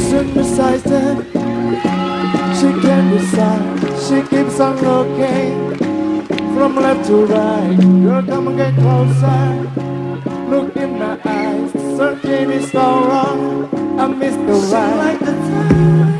listen besides them. She can decide, she keeps on looking from left to right. Girl, come and get closer. Look in my eyes, searching is so wrong. I miss the right.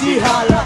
see how